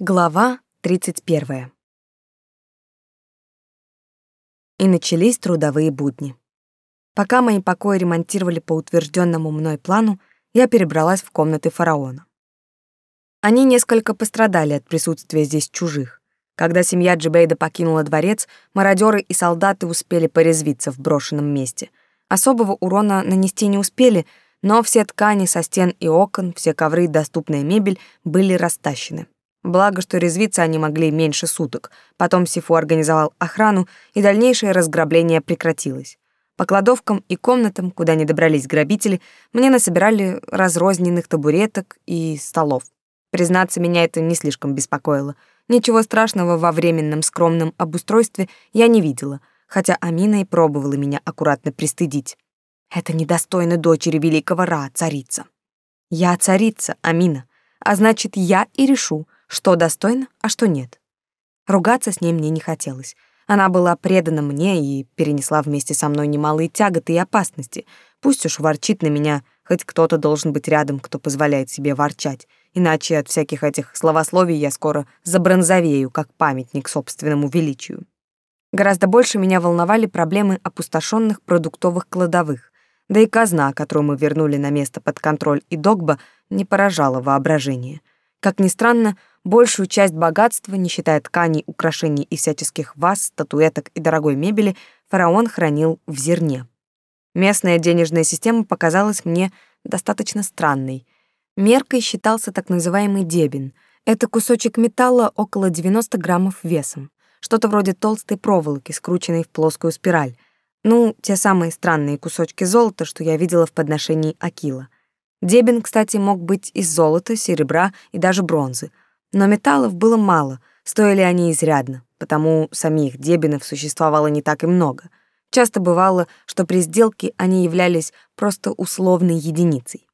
Глава 31. И начались трудовые будни. Пока мои покои ремонтировали по утвержденному мной плану, я перебралась в комнаты фараона. Они несколько пострадали от присутствия здесь чужих. Когда семья Джибейда покинула дворец, мародеры и солдаты успели порезвиться в брошенном месте. Особого урона нанести не успели, но все ткани со стен и окон, все ковры и доступная мебель были растащены. Благо, что резвиться они могли меньше суток. Потом Сифу организовал охрану, и дальнейшее разграбление прекратилось. По кладовкам и комнатам, куда не добрались грабители, мне насобирали разрозненных табуреток и столов. Признаться, меня это не слишком беспокоило. Ничего страшного во временном скромном обустройстве я не видела, хотя Амина и пробовала меня аккуратно пристыдить. Это недостойно дочери великого Ра, царица. Я царица, Амина, а значит, я и решу, что достойно, а что нет. Ругаться с ней мне не хотелось. Она была предана мне и перенесла вместе со мной немалые тяготы и опасности. Пусть уж ворчит на меня, хоть кто-то должен быть рядом, кто позволяет себе ворчать. Иначе от всяких этих словословий я скоро забронзовею, как памятник собственному величию. Гораздо больше меня волновали проблемы опустошенных продуктовых кладовых. Да и казна, которую мы вернули на место под контроль и догба, не поражала воображение. Как ни странно, Большую часть богатства, не считая тканей, украшений и всяческих ваз, статуэток и дорогой мебели, фараон хранил в зерне. Местная денежная система показалась мне достаточно странной. Меркой считался так называемый дебин. Это кусочек металла около 90 граммов весом. Что-то вроде толстой проволоки, скрученной в плоскую спираль. Ну, те самые странные кусочки золота, что я видела в подношении Акила. Дебин, кстати, мог быть из золота, серебра и даже бронзы — но металлов было мало, стоили они изрядно, потому самих дебинов существовало не так и много. Часто бывало, что при сделке они являлись просто условной единицей.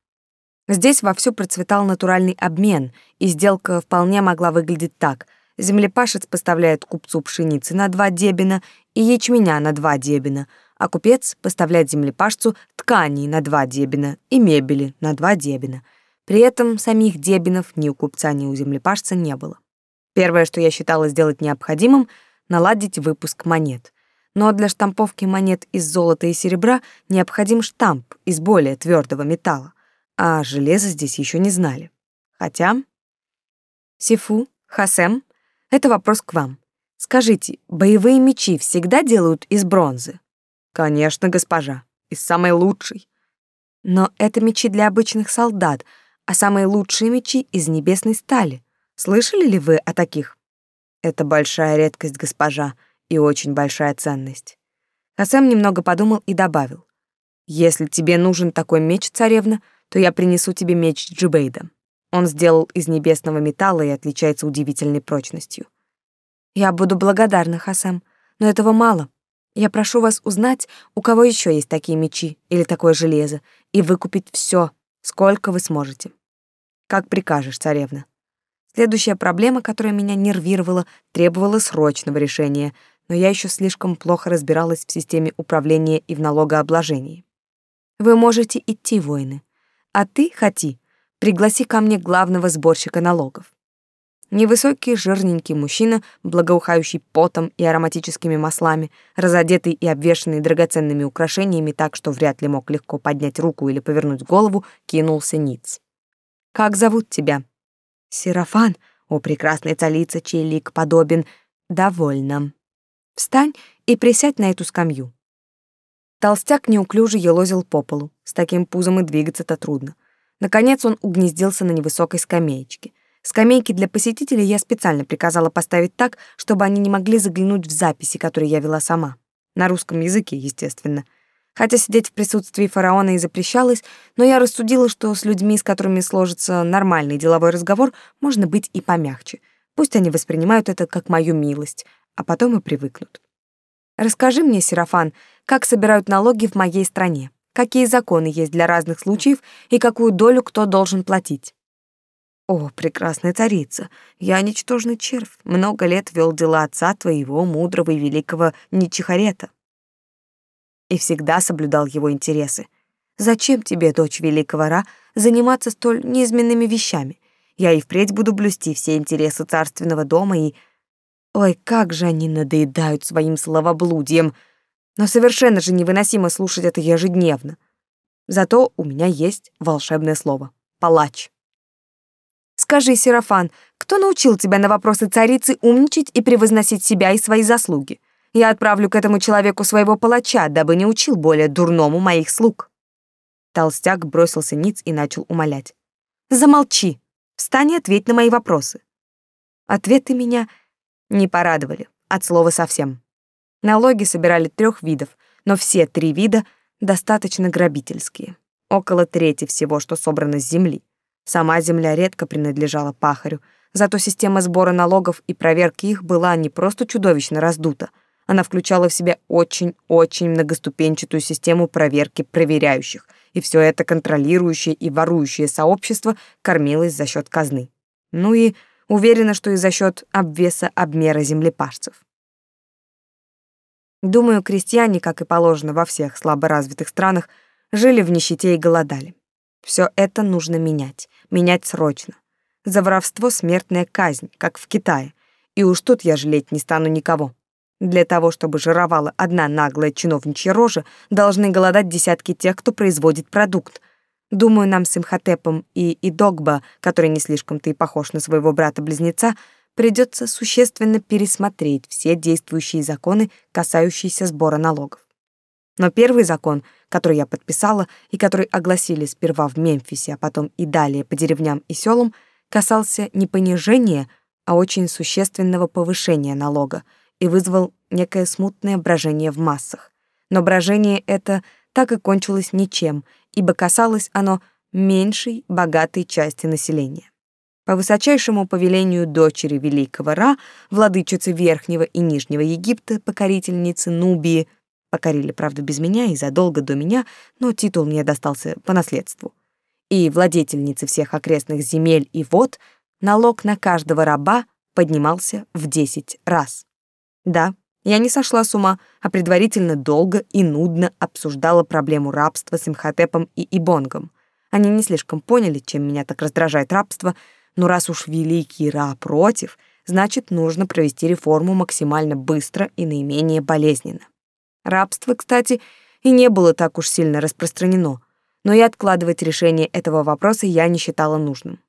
Здесь вовсю процветал натуральный обмен, и сделка вполне могла выглядеть так. Землепашец поставляет купцу пшеницы на два дебина и ячменя на два дебина, а купец поставляет землепашцу тканей на два дебина и мебели на два дебина — при этом самих дебинов ни у купца, ни у землепашца не было. Первое, что я считала сделать необходимым — наладить выпуск монет. Но для штамповки монет из золота и серебра необходим штамп из более твердого металла, а железо здесь еще не знали. Хотя... Сифу, Хасем, это вопрос к вам. Скажите, боевые мечи всегда делают из бронзы? Конечно, госпожа, из самой лучшей. Но это мечи для обычных солдат — а самые лучшие мечи из небесной стали. Слышали ли вы о таких? Это большая редкость, госпожа, и очень большая ценность. Хасем немного подумал и добавил. Если тебе нужен такой меч, царевна, то я принесу тебе меч Джибейда. Он сделал из небесного металла и отличается удивительной прочностью. Я буду благодарна, Хасем, но этого мало. Я прошу вас узнать, у кого еще есть такие мечи или такое железо, и выкупить все, сколько вы сможете. Как прикажешь, царевна. Следующая проблема, которая меня нервировала, требовала срочного решения, но я еще слишком плохо разбиралась в системе управления и в налогообложении. Вы можете идти, воины. А ты, Хати, пригласи ко мне главного сборщика налогов. Невысокий, жирненький мужчина, благоухающий потом и ароматическими маслами, разодетый и обвешанный драгоценными украшениями так, что вряд ли мог легко поднять руку или повернуть голову, кинулся ниц. Как зовут тебя? Серафан, о прекрасная царица, чей лик подобен. Довольно. Встань и присядь на эту скамью. Толстяк неуклюже елозил по полу. С таким пузом и двигаться-то трудно. Наконец он угнездился на невысокой скамеечке. Скамейки для посетителей я специально приказала поставить так, чтобы они не могли заглянуть в записи, которые я вела сама. На русском языке, естественно — Хотя сидеть в присутствии фараона и запрещалось, но я рассудила, что с людьми, с которыми сложится нормальный деловой разговор, можно быть и помягче. Пусть они воспринимают это как мою милость, а потом и привыкнут. Расскажи мне, Серафан, как собирают налоги в моей стране? Какие законы есть для разных случаев и какую долю кто должен платить? О, прекрасная царица, я ничтожный червь, много лет вел дела отца твоего, мудрого и великого Ничихарета и всегда соблюдал его интересы. Зачем тебе, дочь великого Ра, заниматься столь неизменными вещами? Я и впредь буду блюсти все интересы царственного дома и... Ой, как же они надоедают своим словоблудием. Но совершенно же невыносимо слушать это ежедневно. Зато у меня есть волшебное слово — палач. Скажи, Серафан, кто научил тебя на вопросы царицы умничать и превозносить себя и свои заслуги? Я отправлю к этому человеку своего палача, дабы не учил более дурному моих слуг. Толстяк бросился ниц и начал умолять. Замолчи. Встань и ответь на мои вопросы. Ответы меня не порадовали, от слова совсем. Налоги собирали трех видов, но все три вида достаточно грабительские. Около трети всего, что собрано с земли. Сама земля редко принадлежала пахарю, зато система сбора налогов и проверки их была не просто чудовищно раздута, она включала в себя очень-очень многоступенчатую систему проверки проверяющих, и все это контролирующее и ворующее сообщество кормилось за счет казны. Ну и уверена, что и за счет обвеса обмера землепашцев. Думаю, крестьяне, как и положено во всех слаборазвитых странах, жили в нищете и голодали. Все это нужно менять, менять срочно. За воровство смертная казнь, как в Китае. И уж тут я жалеть не стану никого. Для того, чтобы жировала одна наглая чиновничья рожа, должны голодать десятки тех, кто производит продукт. Думаю, нам с Имхотепом и Идогба, который не слишком-то и похож на своего брата-близнеца, придется существенно пересмотреть все действующие законы, касающиеся сбора налогов. Но первый закон, который я подписала и который огласили сперва в Мемфисе, а потом и далее по деревням и селам, касался не понижения, а очень существенного повышения налога и вызвал некое смутное брожение в массах. Но брожение это так и кончилось ничем, ибо касалось оно меньшей богатой части населения. По высочайшему повелению дочери великого Ра, владычицы Верхнего и Нижнего Египта, покорительницы Нубии — Покорили, правда, без меня и задолго до меня, но титул мне достался по наследству. И владетельницы всех окрестных земель и вод налог на каждого раба поднимался в десять раз. Да, я не сошла с ума, а предварительно долго и нудно обсуждала проблему рабства с Имхотепом и Ибонгом. Они не слишком поняли, чем меня так раздражает рабство, но раз уж великий Ра против, значит, нужно провести реформу максимально быстро и наименее болезненно. Рабство, кстати, и не было так уж сильно распространено, но и откладывать решение этого вопроса я не считала нужным.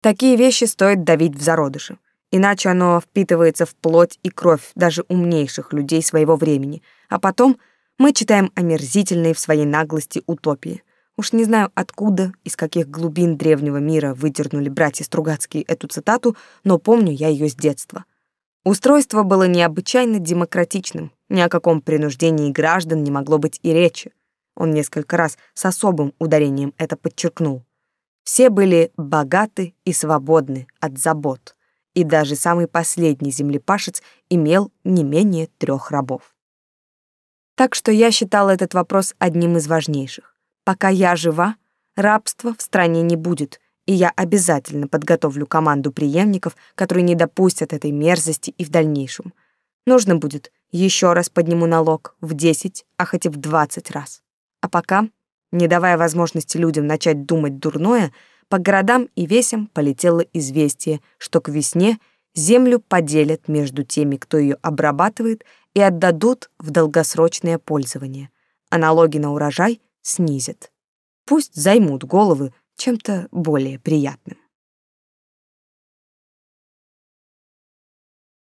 Такие вещи стоит давить в зародыше, иначе оно впитывается в плоть и кровь даже умнейших людей своего времени, а потом мы читаем омерзительные в своей наглости утопии. Уж не знаю, откуда, из каких глубин древнего мира выдернули братья Стругацкие эту цитату, но помню я ее с детства — Устройство было необычайно демократичным, ни о каком принуждении граждан не могло быть и речи. Он несколько раз с особым ударением это подчеркнул. Все были богаты и свободны от забот, и даже самый последний землепашец имел не менее трех рабов. Так что я считала этот вопрос одним из важнейших. Пока я жива, рабства в стране не будет, и я обязательно подготовлю команду преемников, которые не допустят этой мерзости и в дальнейшем. Нужно будет, еще раз подниму налог в 10, а хоть и в 20 раз. А пока, не давая возможности людям начать думать дурное, по городам и весям полетело известие, что к весне землю поделят между теми, кто ее обрабатывает, и отдадут в долгосрочное пользование, а налоги на урожай снизят. Пусть займут головы чем-то более приятным.